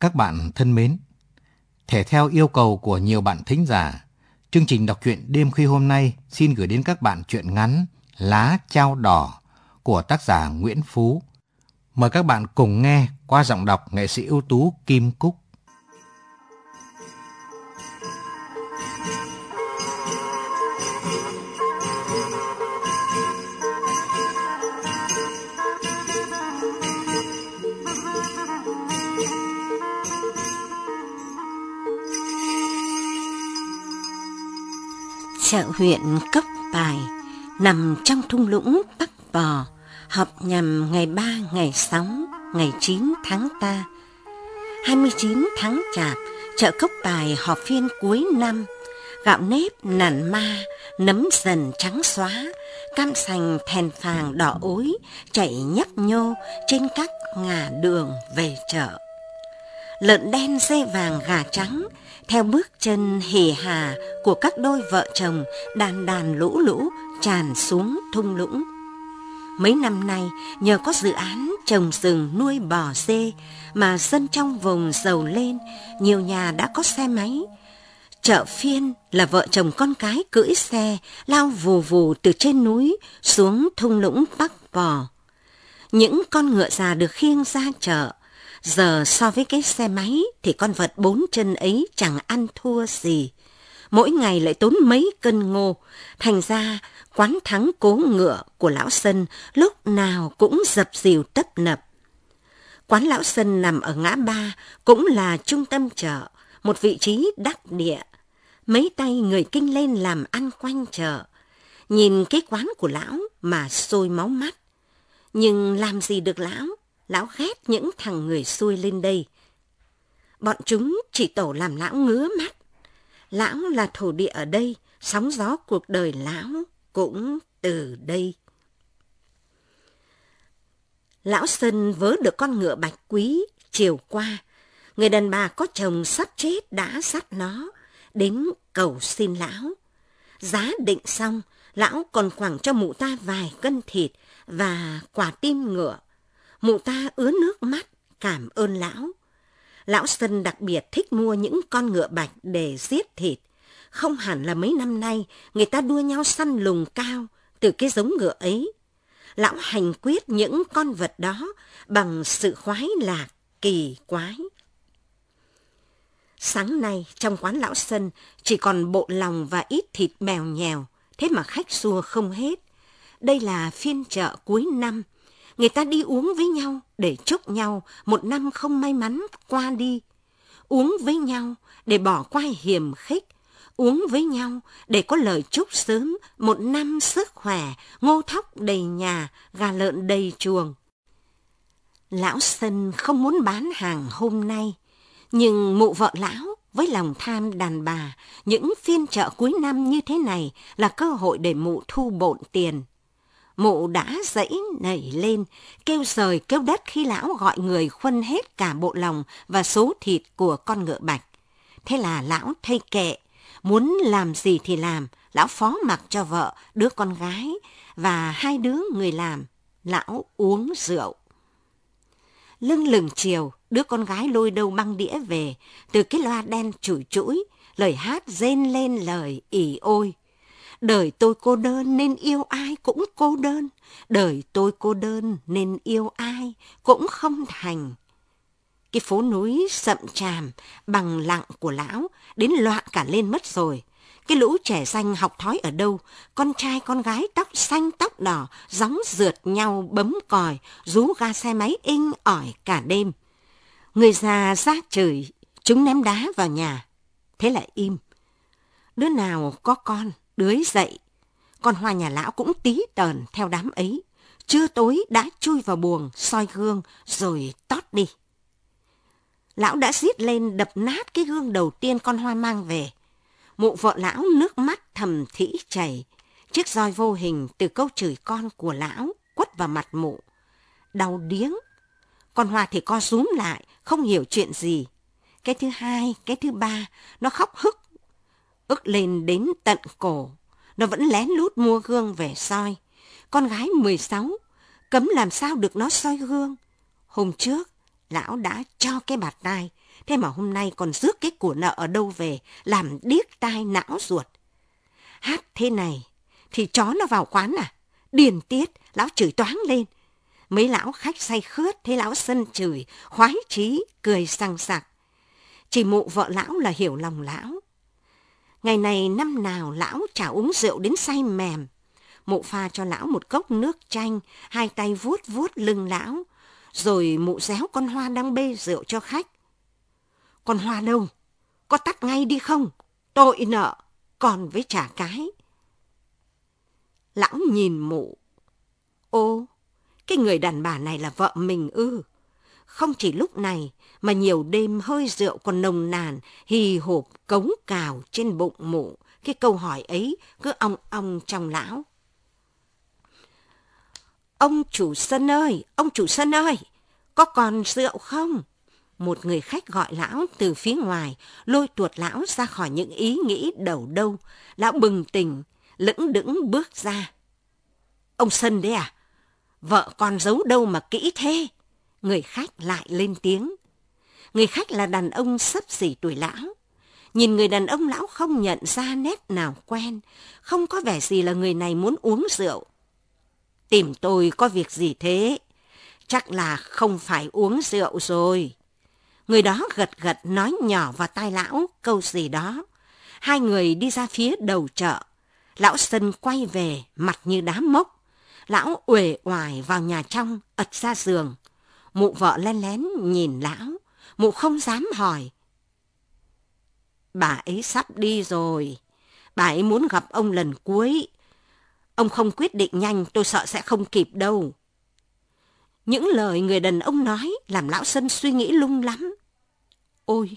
Các bạn thân mến, thể theo yêu cầu của nhiều bạn thính giả, chương trình đọc truyện đêm khuya hôm nay xin gửi đến các bạn truyện ngắn Lá Trao Đỏ của tác giả Nguyễn Phú. Mời các bạn cùng nghe qua giọng đọc nghệ sĩ ưu tú Kim Cúc. Chợ huyện Cốc Bài nằm trong thung lũng Bắc Bò, họp nhằm ngày 3, ngày 6, ngày 9 tháng 3. 29 tháng Chạp, chợ Cốc Bài họp phiên cuối năm, gạo nếp nản ma, nấm dần trắng xóa, cam sành thèn phàng đỏ ối chạy nhấp nhô trên các ngả đường về chợ. Lợn đen dê vàng gà trắng theo bước chân hề hà của các đôi vợ chồng đàn đàn lũ lũ tràn xuống thung lũng. Mấy năm nay, nhờ có dự án trồng rừng nuôi bò dê mà dân trong vùng giàu lên, nhiều nhà đã có xe máy. Chợ phiên là vợ chồng con cái cưỡi xe lao vù vù từ trên núi xuống thung lũng Bắc Bò. Những con ngựa già được khiêng ra chợ, Giờ so với cái xe máy thì con vật bốn chân ấy chẳng ăn thua gì. Mỗi ngày lại tốn mấy cân ngô. Thành ra quán thắng cố ngựa của lão Sân lúc nào cũng dập dìu tấp nập. Quán lão Sân nằm ở ngã ba cũng là trung tâm chợ, một vị trí đắc địa. Mấy tay người kinh lên làm ăn quanh chợ. Nhìn cái quán của lão mà sôi máu mắt. Nhưng làm gì được lão? Lão ghét những thằng người xuôi lên đây. Bọn chúng chỉ tổ làm lão ngứa mắt. Lão là thổ địa ở đây, sóng gió cuộc đời lão cũng từ đây. Lão Sơn vớ được con ngựa bạch quý chiều qua. Người đàn bà có chồng sắp chết đã sắt nó đến cầu xin lão. Giá định xong, lão còn khoảng cho mụ ta vài cân thịt và quả tim ngựa mụ ta ứa nước mắt, cảm ơn lão. Lão Sân đặc biệt thích mua những con ngựa bạch để giết thịt. Không hẳn là mấy năm nay người ta đua nhau săn lùng cao từ cái giống ngựa ấy. Lão hành quyết những con vật đó bằng sự khoái lạc, kỳ quái. Sáng nay trong quán lão Sân chỉ còn bộ lòng và ít thịt mèo nhèo, thế mà khách xua không hết. Đây là phiên chợ cuối năm, Người ta đi uống với nhau để chúc nhau một năm không may mắn qua đi. Uống với nhau để bỏ qua hiểm khích. Uống với nhau để có lời chúc sớm một năm sức khỏe, ngô thóc đầy nhà, gà lợn đầy chuồng. Lão Sân không muốn bán hàng hôm nay, nhưng mụ vợ lão với lòng tham đàn bà, những phiên chợ cuối năm như thế này là cơ hội để mụ thu bộn tiền mụ đã dãy nảy lên, kêu rời kêu đất khi lão gọi người khuân hết cả bộ lòng và số thịt của con ngựa bạch. Thế là lão thay kệ, muốn làm gì thì làm, lão phó mặc cho vợ, đứa con gái và hai đứa người làm, lão uống rượu. Lưng lừng chiều, đứa con gái lôi đâu băng đĩa về, từ cái loa đen chủi chũi, lời hát rên lên lời ỉ ôi. Đời tôi cô đơn nên yêu ai cũng cô đơn. Đời tôi cô đơn nên yêu ai cũng không thành. Cái phố núi sậm tràm bằng lặng của lão đến loạn cả lên mất rồi. Cái lũ trẻ xanh học thói ở đâu, con trai con gái tóc xanh tóc đỏ, gióng rượt nhau bấm còi, rú ga xe máy inh ỏi cả đêm. Người già ra trời, chúng ném đá vào nhà. Thế là im. Đứa nào có con, đưới dậy. Con hoa nhà lão cũng tí tờn theo đám ấy. Trưa tối đã chui vào buồng, soi gương, rồi tót đi. Lão đã giết lên đập nát cái gương đầu tiên con hoa mang về. Mụ vợ lão nước mắt thầm thỉ chảy. Chiếc roi vô hình từ câu chửi con của lão quất vào mặt mụ. Đau điếng. Con hoa thì co rúm lại, không hiểu chuyện gì. Cái thứ hai, cái thứ ba, nó khóc hức ức lên đến tận cổ. Nó vẫn lén lút mua gương về soi. Con gái 16, cấm làm sao được nó soi gương. Hôm trước, lão đã cho cái bạt tai, thế mà hôm nay còn rước cái của nợ ở đâu về, làm điếc tai não ruột. Hát thế này, thì chó nó vào quán à? Điền tiết, lão chửi toáng lên. Mấy lão khách say khướt thấy lão sân chửi, khoái chí, cười sang sặc. Chỉ mụ vợ lão là hiểu lòng lão. Ngày này năm nào lão chả uống rượu đến say mềm. Mụ pha cho lão một cốc nước chanh, hai tay vuốt vuốt lưng lão, rồi mụ réo con hoa đang bê rượu cho khách. Con hoa đâu? Có tắt ngay đi không? Tội nợ, còn với trả cái. Lão nhìn mụ. Ô, cái người đàn bà này là vợ mình ư. Không chỉ lúc này, mà nhiều đêm hơi rượu còn nồng nàn, hì hộp cống cào trên bụng mụ. Cái câu hỏi ấy cứ ong ong trong lão. Ông chủ sân ơi, ông chủ sân ơi, có còn rượu không? Một người khách gọi lão từ phía ngoài, lôi tuột lão ra khỏi những ý nghĩ đầu đâu. Lão bừng tỉnh, lững đững bước ra. Ông Sân đấy à? Vợ con giấu đâu mà kỹ thế? Người khách lại lên tiếng. Người khách là đàn ông sấp xỉ tuổi lão. Nhìn người đàn ông lão không nhận ra nét nào quen, không có vẻ gì là người này muốn uống rượu. Tìm tôi có việc gì thế? Chắc là không phải uống rượu rồi. Người đó gật gật nói nhỏ vào tai lão câu gì đó. Hai người đi ra phía đầu chợ. Lão Sân quay về, mặt như đá mốc. Lão uể oải vào nhà trong, ật ra giường. Mụ vợ len lén nhìn lão. Mụ không dám hỏi. Bà ấy sắp đi rồi. Bà ấy muốn gặp ông lần cuối. Ông không quyết định nhanh, tôi sợ sẽ không kịp đâu. Những lời người đàn ông nói làm lão Sân suy nghĩ lung lắm. Ôi,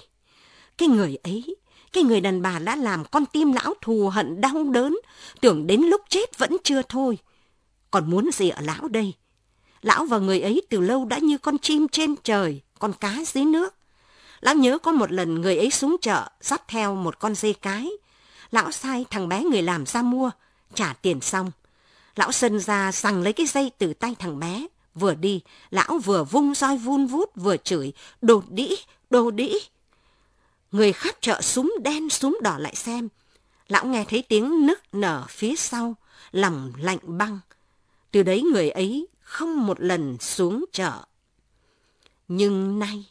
cái người ấy, cái người đàn bà đã làm con tim lão thù hận đau đớn, tưởng đến lúc chết vẫn chưa thôi. Còn muốn gì ở lão đây? Lão và người ấy từ lâu đã như con chim trên trời, con cá dưới nước. Lão nhớ có một lần người ấy xuống chợ, dắt theo một con dê cái. Lão sai thằng bé người làm ra mua, trả tiền xong. Lão sân ra sằng lấy cái dây từ tay thằng bé. Vừa đi, lão vừa vung roi vun vút vừa chửi, đồ đĩ, đồ đĩ. Người khắp chợ súng đen súng đỏ lại xem. Lão nghe thấy tiếng nức nở phía sau, lòng lạnh băng. Từ đấy người ấy không một lần xuống chợ. Nhưng nay,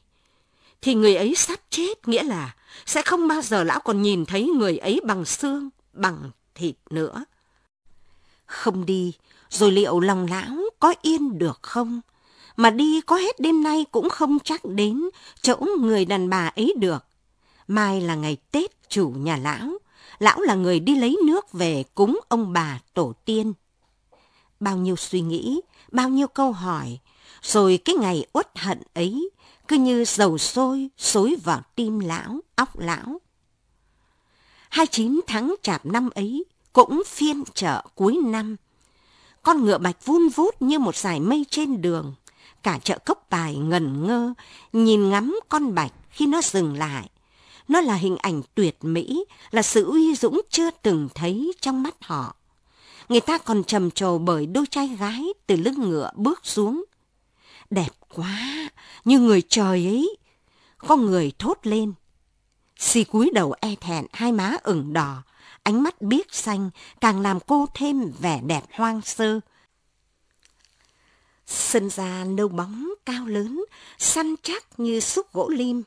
thì người ấy sắp chết, nghĩa là sẽ không bao giờ lão còn nhìn thấy người ấy bằng xương, bằng thịt nữa. Không đi, rồi liệu lòng lão có yên được không? Mà đi có hết đêm nay cũng không chắc đến chỗ người đàn bà ấy được. Mai là ngày Tết chủ nhà lão. Lão là người đi lấy nước về cúng ông bà tổ tiên. Bao nhiêu suy nghĩ, bao nhiêu câu hỏi, rồi cái ngày uất hận ấy cứ như dầu sôi xối vào tim lão, óc lão. 29 tháng chạp năm ấy cũng phiên chợ cuối năm. Con ngựa bạch vun vút như một dải mây trên đường. Cả chợ cốc bài ngần ngơ, nhìn ngắm con bạch khi nó dừng lại. Nó là hình ảnh tuyệt mỹ, là sự uy dũng chưa từng thấy trong mắt họ. Người ta còn trầm trồ bởi đôi trai gái từ lưng ngựa bước xuống. Đẹp quá, như người trời ấy. Có người thốt lên. Xì cúi đầu e thẹn, hai má ửng đỏ, ánh mắt biếc xanh càng làm cô thêm vẻ đẹp hoang sơ. Sân da nâu bóng cao lớn, săn chắc như xúc gỗ lim.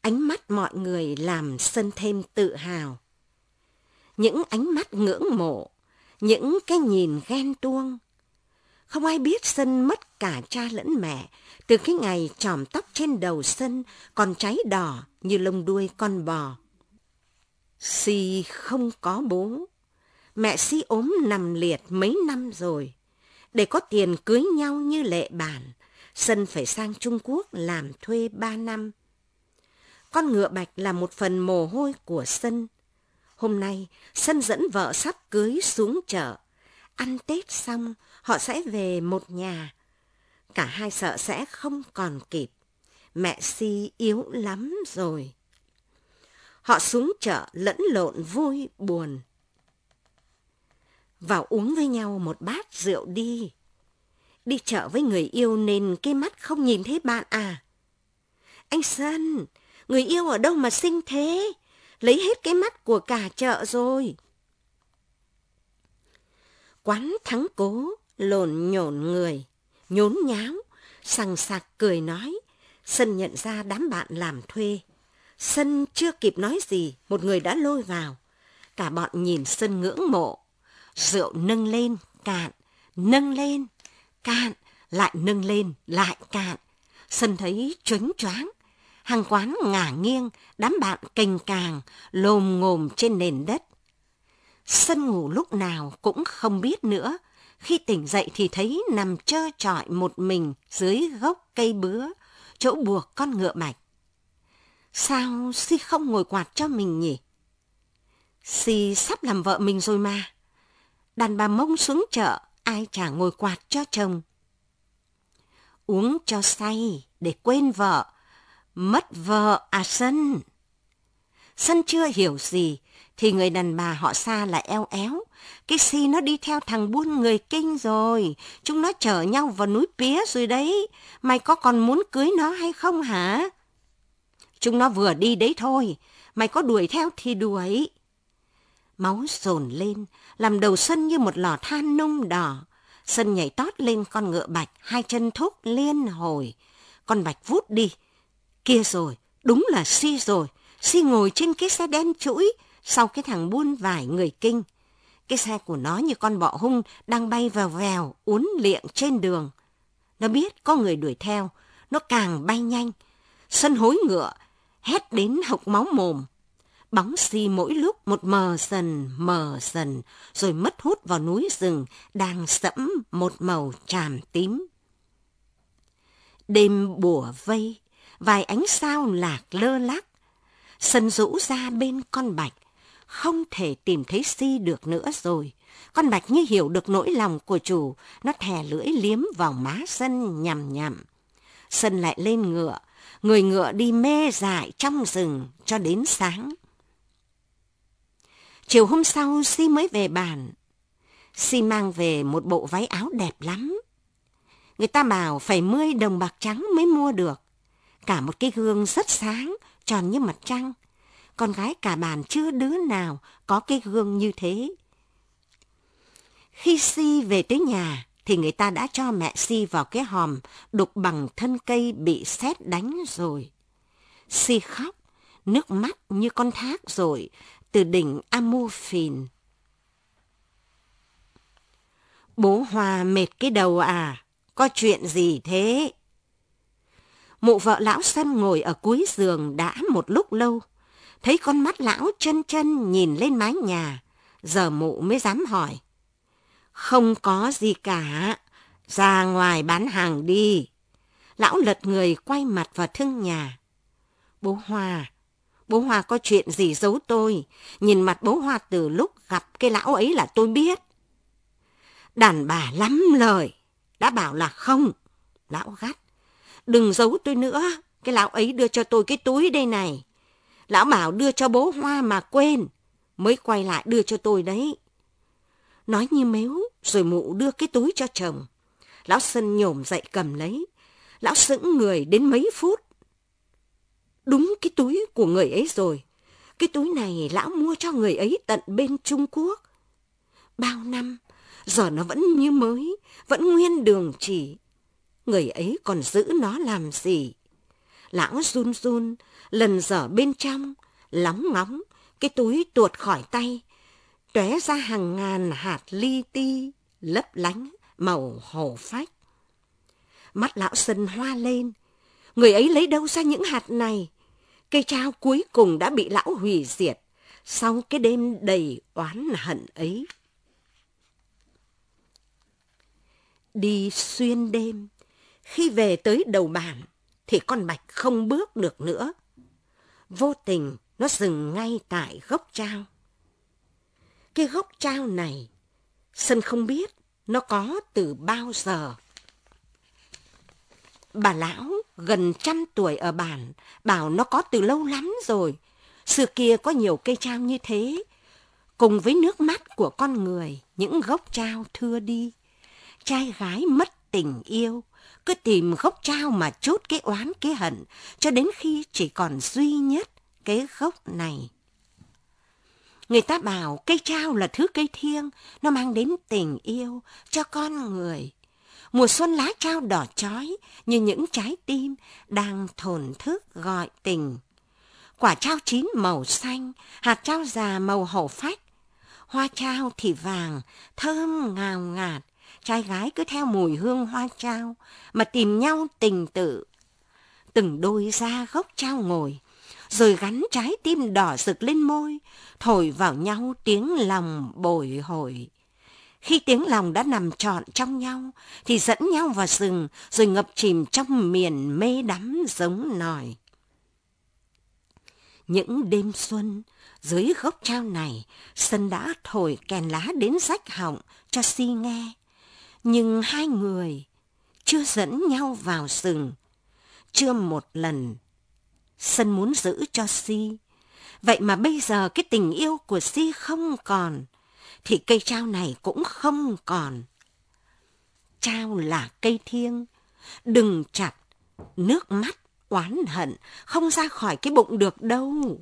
Ánh mắt mọi người làm sân thêm tự hào. Những ánh mắt ngưỡng mộ, những cái nhìn ghen tuông. Không ai biết sân mất cả cha lẫn mẹ, từ cái ngày tròm tóc trên đầu sân còn cháy đỏ như lông đuôi con bò. Si không có bố. Mẹ Si ốm nằm liệt mấy năm rồi. Để có tiền cưới nhau như lệ bản, Sân phải sang Trung Quốc làm thuê ba năm. Con ngựa bạch là một phần mồ hôi của Sân. Hôm nay, Sân dẫn vợ sắp cưới xuống chợ. Ăn Tết xong, họ sẽ về một nhà. Cả hai sợ sẽ không còn kịp. Mẹ Si yếu lắm rồi. Họ xuống chợ lẫn lộn vui buồn. Vào uống với nhau một bát rượu đi. Đi chợ với người yêu nên cái mắt không nhìn thấy bạn à. Anh Sân, người yêu ở đâu mà xinh thế? Lấy hết cái mắt của cả chợ rồi. Quán thắng cố, lồn nhổn người, nhốn nháo, sằng sạc cười nói. Sân nhận ra đám bạn làm thuê. Sân chưa kịp nói gì, một người đã lôi vào. Cả bọn nhìn Sân ngưỡng mộ. Rượu nâng lên, cạn, nâng lên, cạn, lại nâng lên, lại cạn. Sân thấy choáng choáng. Hàng quán ngả nghiêng, đám bạn cành càng, lồm ngồm trên nền đất. Sân ngủ lúc nào cũng không biết nữa. Khi tỉnh dậy thì thấy nằm trơ trọi một mình dưới gốc cây bứa, chỗ buộc con ngựa mạch. Sao Si không ngồi quạt cho mình nhỉ? Si sắp làm vợ mình rồi mà. Đàn bà mông xuống chợ, ai chả ngồi quạt cho chồng. Uống cho say để quên vợ. Mất vợ à Sân? Sân chưa hiểu gì, thì người đàn bà họ xa là eo éo. Cái si nó đi theo thằng buôn người kinh rồi. Chúng nó chở nhau vào núi Pía rồi đấy. Mày có còn muốn cưới nó hay không hả? Chúng nó vừa đi đấy thôi. Mày có đuổi theo thì đuổi. Máu sồn lên, làm đầu sân như một lò than nung đỏ. Sân nhảy tót lên con ngựa bạch, hai chân thúc liên hồi. Con bạch vút đi. Kia rồi, đúng là si rồi. Si ngồi trên cái xe đen chuỗi, sau cái thằng buôn vải người kinh. Cái xe của nó như con bọ hung đang bay vào vèo, uốn liệng trên đường. Nó biết có người đuổi theo, nó càng bay nhanh. Sân hối ngựa, hét đến hộc máu mồm. Bóng si mỗi lúc một mờ dần, mờ dần, rồi mất hút vào núi rừng đang sẫm một màu tràm tím. Đêm bùa vây, vài ánh sao lạc lơ lắc. Sân rũ ra bên con bạch, không thể tìm thấy si được nữa rồi. Con bạch như hiểu được nỗi lòng của chủ, nó thè lưỡi liếm vào má sân nhằm nhằm. Sân lại lên ngựa, người ngựa đi mê dại trong rừng cho đến sáng. Chiều hôm sau, Si mới về bàn. Si mang về một bộ váy áo đẹp lắm. Người ta bảo phải mươi đồng bạc trắng mới mua được. Cả một cái gương rất sáng, tròn như mặt trăng con gái cả bàn chưa đứa nào có cái gương như thế. Khi Si về tới nhà, thì người ta đã cho mẹ Si vào cái hòm đục bằng thân cây bị sét đánh rồi. Si khóc, nước mắt như con thác rồi, từ đỉnh Amuphine. Bố Hòa mệt cái đầu à, có chuyện gì thế? Mụ vợ lão sân ngồi ở cuối giường đã một lúc lâu thấy con mắt lão chân chân nhìn lên mái nhà, giờ mụ mới dám hỏi. Không có gì cả, ra ngoài bán hàng đi. Lão lật người quay mặt vào thương nhà. Bố Hoa, bố Hoa có chuyện gì giấu tôi, nhìn mặt bố Hoa từ lúc gặp cái lão ấy là tôi biết. Đàn bà lắm lời, đã bảo là không. Lão gắt, đừng giấu tôi nữa, cái lão ấy đưa cho tôi cái túi đây này. Lão bảo đưa cho bố hoa mà quên, mới quay lại đưa cho tôi đấy. Nói như mếu, rồi mụ đưa cái túi cho chồng. Lão Sân nhổm dậy cầm lấy. Lão sững người đến mấy phút. Đúng cái túi của người ấy rồi. Cái túi này lão mua cho người ấy tận bên Trung Quốc. Bao năm, giờ nó vẫn như mới, vẫn nguyên đường chỉ. Người ấy còn giữ nó làm gì? Lão run run, lần dở bên trong, lóng ngóng, cái túi tuột khỏi tay, tóe ra hàng ngàn hạt li ti, lấp lánh, màu hổ phách. Mắt lão sân hoa lên, người ấy lấy đâu ra những hạt này? Cây trao cuối cùng đã bị lão hủy diệt sau cái đêm đầy oán hận ấy. Đi xuyên đêm, khi về tới đầu bản, thì con bạch không bước được nữa. Vô tình nó dừng ngay tại gốc trao. Cái gốc trao này, Sân không biết nó có từ bao giờ. Bà lão gần trăm tuổi ở bản bảo nó có từ lâu lắm rồi. Xưa kia có nhiều cây trao như thế. Cùng với nước mắt của con người, những gốc trao thưa đi. Trai gái mất tình yêu, cứ tìm gốc trao mà chốt cái oán cái hận, cho đến khi chỉ còn duy nhất cái gốc này. Người ta bảo cây trao là thứ cây thiêng, nó mang đến tình yêu cho con người. Mùa xuân lá trao đỏ chói như những trái tim đang thổn thức gọi tình. Quả trao chín màu xanh, hạt trao già màu hổ phách. Hoa trao thì vàng, thơm ngào ngạt, trai gái cứ theo mùi hương hoa trao mà tìm nhau tình tự. Từng đôi ra gốc trao ngồi, rồi gắn trái tim đỏ rực lên môi, thổi vào nhau tiếng lòng bồi hồi. Khi tiếng lòng đã nằm trọn trong nhau, thì dẫn nhau vào rừng, rồi ngập chìm trong miền mê đắm giống nòi. Những đêm xuân, dưới gốc trao này, sân đã thổi kèn lá đến rách họng cho si nghe. Nhưng hai người chưa dẫn nhau vào rừng, chưa một lần. Sân muốn giữ cho si. Vậy mà bây giờ cái tình yêu của si không còn, thì cây trao này cũng không còn. Trao là cây thiêng, đừng chặt, nước mắt, oán hận, không ra khỏi cái bụng được đâu.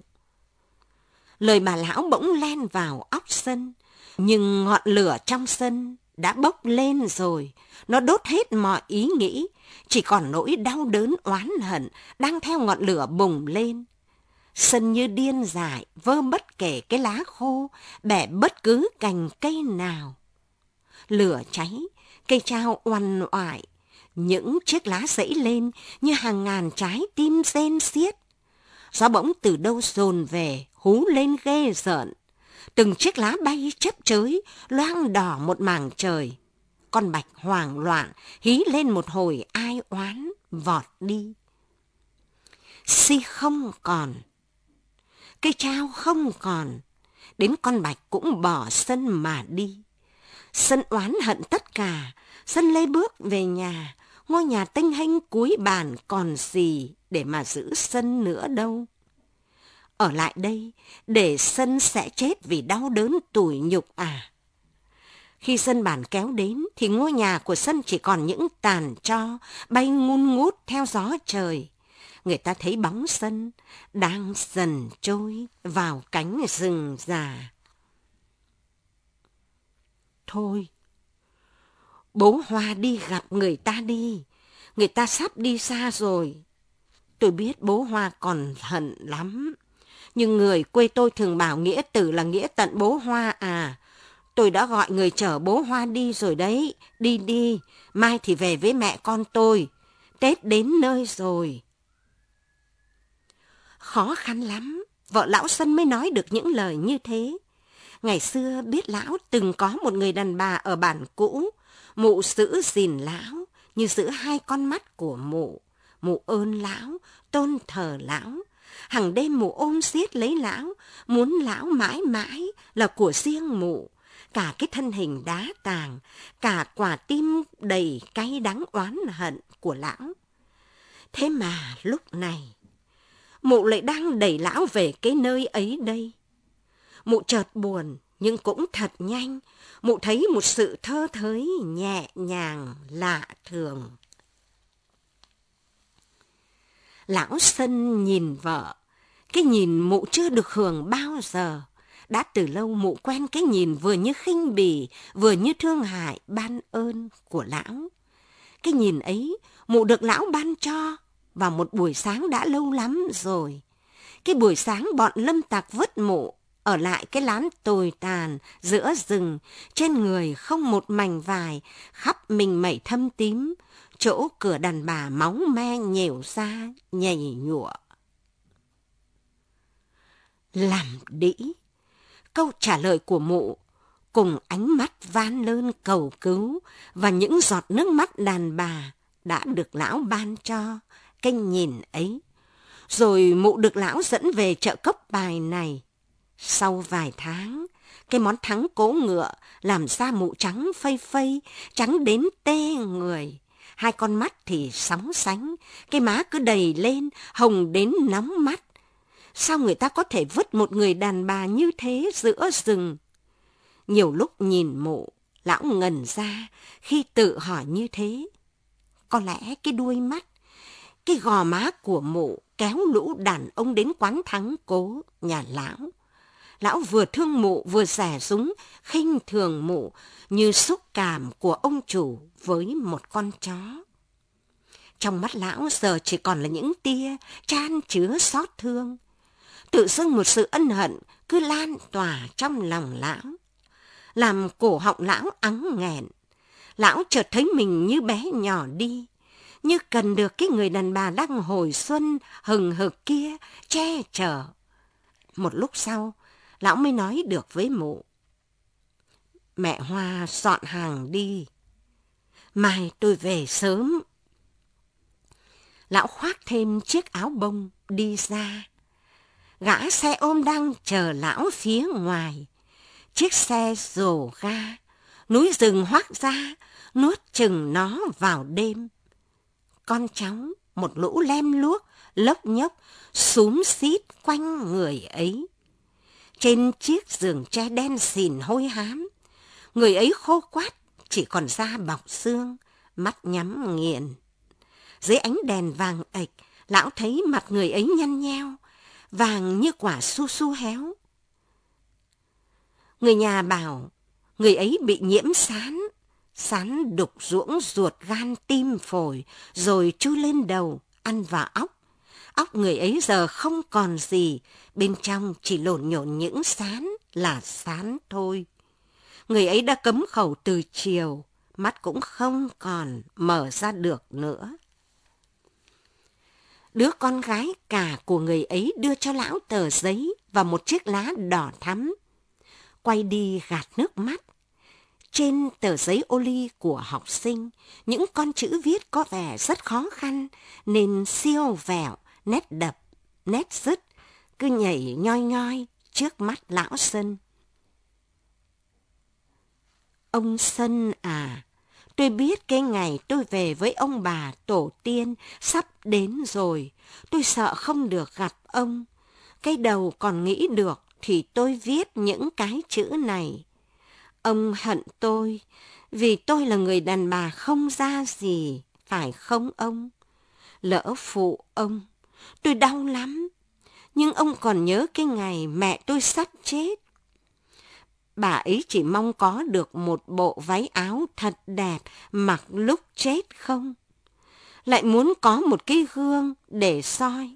Lời bà lão bỗng len vào óc sân, nhưng ngọn lửa trong sân đã bốc lên rồi, nó đốt hết mọi ý nghĩ, chỉ còn nỗi đau đớn oán hận đang theo ngọn lửa bùng lên. Sân như điên dại, vơ bất kể cái lá khô, bẻ bất cứ cành cây nào. Lửa cháy, cây trao oằn oại, những chiếc lá dẫy lên như hàng ngàn trái tim rên xiết. Gió bỗng từ đâu dồn về, hú lên ghê rợn. Từng chiếc lá bay chấp chới, loang đỏ một mảng trời. Con bạch hoảng loạn, hí lên một hồi ai oán, vọt đi. Si không còn, cây trao không còn, đến con bạch cũng bỏ sân mà đi. Sân oán hận tất cả, sân lê bước về nhà, ngôi nhà tinh hanh cuối bàn còn gì để mà giữ sân nữa đâu. Ở lại đây, để sân sẽ chết vì đau đớn tủi nhục à. Khi sân bản kéo đến, thì ngôi nhà của sân chỉ còn những tàn cho bay ngun ngút theo gió trời. Người ta thấy bóng sân đang dần trôi vào cánh rừng già. Thôi, bố Hoa đi gặp người ta đi, người ta sắp đi xa rồi. Tôi biết bố Hoa còn hận lắm. Nhưng người quê tôi thường bảo nghĩa tử là nghĩa tận bố Hoa à. Tôi đã gọi người chở bố Hoa đi rồi đấy. Đi đi, mai thì về với mẹ con tôi. Tết đến nơi rồi. Khó khăn lắm, vợ lão Sân mới nói được những lời như thế. Ngày xưa biết lão từng có một người đàn bà ở bản cũ, mụ giữ gìn lão như giữ hai con mắt của mụ. Mụ ơn lão, tôn thờ lão, hằng đêm mụ ôm xiết lấy lão, muốn lão mãi mãi là của riêng mụ. Cả cái thân hình đá tàng, cả quả tim đầy cay đắng oán hận của lão. Thế mà lúc này, mụ lại đang đẩy lão về cái nơi ấy đây. Mụ chợt buồn, nhưng cũng thật nhanh, mụ thấy một sự thơ thới nhẹ nhàng lạ thường. Lão Sân nhìn vợ, cái nhìn mụ chưa được hưởng bao giờ. Đã từ lâu mụ quen cái nhìn vừa như khinh bỉ, vừa như thương hại, ban ơn của lão. Cái nhìn ấy, mụ được lão ban cho vào một buổi sáng đã lâu lắm rồi. Cái buổi sáng bọn lâm tặc vứt mụ, ở lại cái lán tồi tàn giữa rừng, trên người không một mảnh vải, khắp mình mẩy thâm tím, chỗ cửa đàn bà máu me nhèo ra, nhảy nhụa. Làm đĩ. Câu trả lời của mụ cùng ánh mắt van lơn cầu cứu và những giọt nước mắt đàn bà đã được lão ban cho cái nhìn ấy. Rồi mụ được lão dẫn về chợ cốc bài này. Sau vài tháng, cái món thắng cố ngựa làm da mụ trắng phây phây, trắng đến tê người hai con mắt thì sóng sánh, cái má cứ đầy lên, hồng đến nóng mắt. Sao người ta có thể vứt một người đàn bà như thế giữa rừng? Nhiều lúc nhìn mụ lão ngần ra khi tự hỏi như thế. có lẽ cái đuôi mắt, cái gò má của mụ kéo lũ đàn ông đến quán thắng cố nhà lão. Lão vừa thương mụ vừa rẻ rúng khinh thường mụ như xúc cảm của ông chủ với một con chó. Trong mắt lão giờ chỉ còn là những tia chan chứa xót thương. Tự dưng một sự ân hận cứ lan tỏa trong lòng lão. Làm cổ họng lão ắng nghẹn. Lão chợt thấy mình như bé nhỏ đi. Như cần được cái người đàn bà đang hồi xuân hừng hực kia che chở. Một lúc sau, lão mới nói được với mụ. Mẹ Hoa dọn hàng đi. Mai tôi về sớm. Lão khoác thêm chiếc áo bông đi ra. Gã xe ôm đang chờ lão phía ngoài. Chiếc xe rồ ga, núi rừng hoác ra, nuốt chừng nó vào đêm. Con cháu, một lũ lem luốc, lốc nhốc, xúm xít quanh người ấy. Trên chiếc giường tre đen xìn hôi hám, người ấy khô quát, chỉ còn da bọc xương, mắt nhắm nghiền. Dưới ánh đèn vàng ạch, lão thấy mặt người ấy nhăn nheo, vàng như quả su su héo. Người nhà bảo, người ấy bị nhiễm sán, sán đục ruỗng ruột gan tim phổi, rồi chui lên đầu, ăn vào óc. Óc người ấy giờ không còn gì, bên trong chỉ lộn nhộn những sán là sán thôi. Người ấy đã cấm khẩu từ chiều, mắt cũng không còn mở ra được nữa. Đứa con gái cả của người ấy đưa cho lão tờ giấy và một chiếc lá đỏ thắm. Quay đi gạt nước mắt. Trên tờ giấy ô ly của học sinh, những con chữ viết có vẻ rất khó khăn nên siêu vẹo, nét đập, nét dứt, cứ nhảy nhoi nhoi trước mắt lão Sân. Ông Sân à, Tôi biết cái ngày tôi về với ông bà tổ tiên sắp đến rồi. Tôi sợ không được gặp ông. Cái đầu còn nghĩ được thì tôi viết những cái chữ này. Ông hận tôi vì tôi là người đàn bà không ra gì, phải không ông? Lỡ phụ ông, tôi đau lắm. Nhưng ông còn nhớ cái ngày mẹ tôi sắp chết bà ấy chỉ mong có được một bộ váy áo thật đẹp mặc lúc chết không? Lại muốn có một cái gương để soi.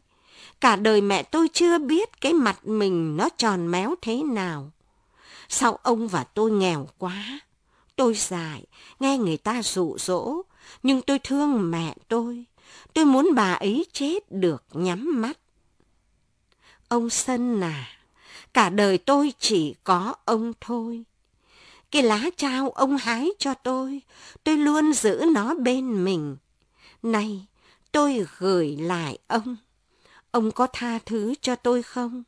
Cả đời mẹ tôi chưa biết cái mặt mình nó tròn méo thế nào. Sao ông và tôi nghèo quá? Tôi dài, nghe người ta dụ dỗ, nhưng tôi thương mẹ tôi. Tôi muốn bà ấy chết được nhắm mắt. Ông Sân à, Cả đời tôi chỉ có ông thôi. Cái lá trao ông hái cho tôi, tôi luôn giữ nó bên mình. Này, tôi gửi lại ông. Ông có tha thứ cho tôi không?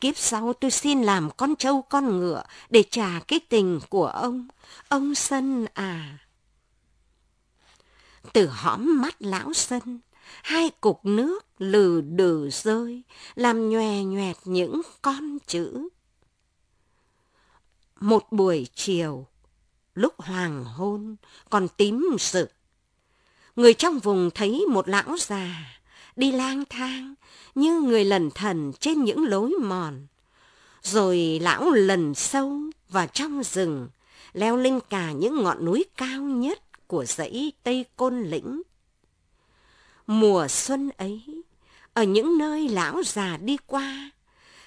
Kiếp sau tôi xin làm con trâu con ngựa để trả cái tình của ông. Ông Sân à. Từ hõm mắt lão Sân, hai cục nước lừ đừ rơi, làm nhòe nhoẹt những con chữ. Một buổi chiều, lúc hoàng hôn, còn tím rực, người trong vùng thấy một lão già đi lang thang như người lần thần trên những lối mòn. Rồi lão lần sâu vào trong rừng, leo lên cả những ngọn núi cao nhất của dãy Tây Côn Lĩnh Mùa xuân ấy, ở những nơi lão già đi qua,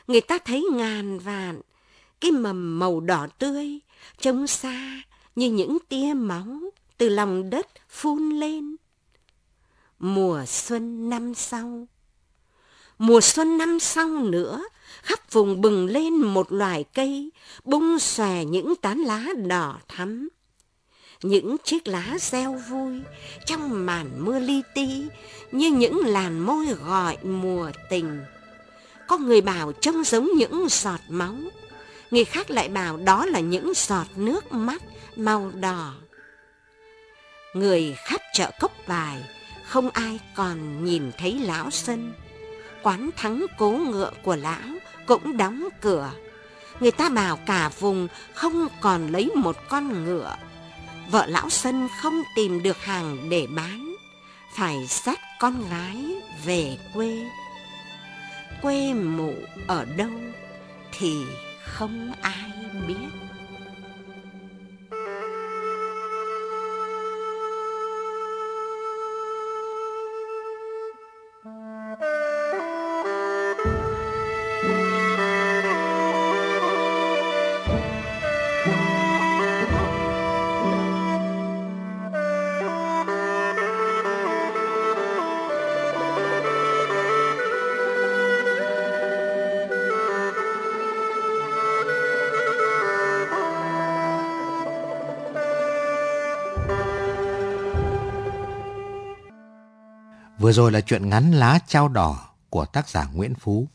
người ta thấy ngàn vạn cái mầm màu đỏ tươi trông xa như những tia máu từ lòng đất phun lên. Mùa xuân năm sau, mùa xuân năm sau nữa, khắp vùng bừng lên một loài cây bung xòe những tán lá đỏ thắm những chiếc lá reo vui trong màn mưa li ti như những làn môi gọi mùa tình. Có người bảo trông giống những giọt máu, người khác lại bảo đó là những giọt nước mắt màu đỏ. Người khắp chợ cốc bài, không ai còn nhìn thấy lão sân. Quán thắng cố ngựa của lão cũng đóng cửa. Người ta bảo cả vùng không còn lấy một con ngựa Vợ lão Sân không tìm được hàng để bán. phải dắt con gái về quê. Quê mụ ở đâu thì không ai biết. Vừa rồi là chuyện ngắn lá trao đỏ của tác giả Nguyễn Phú.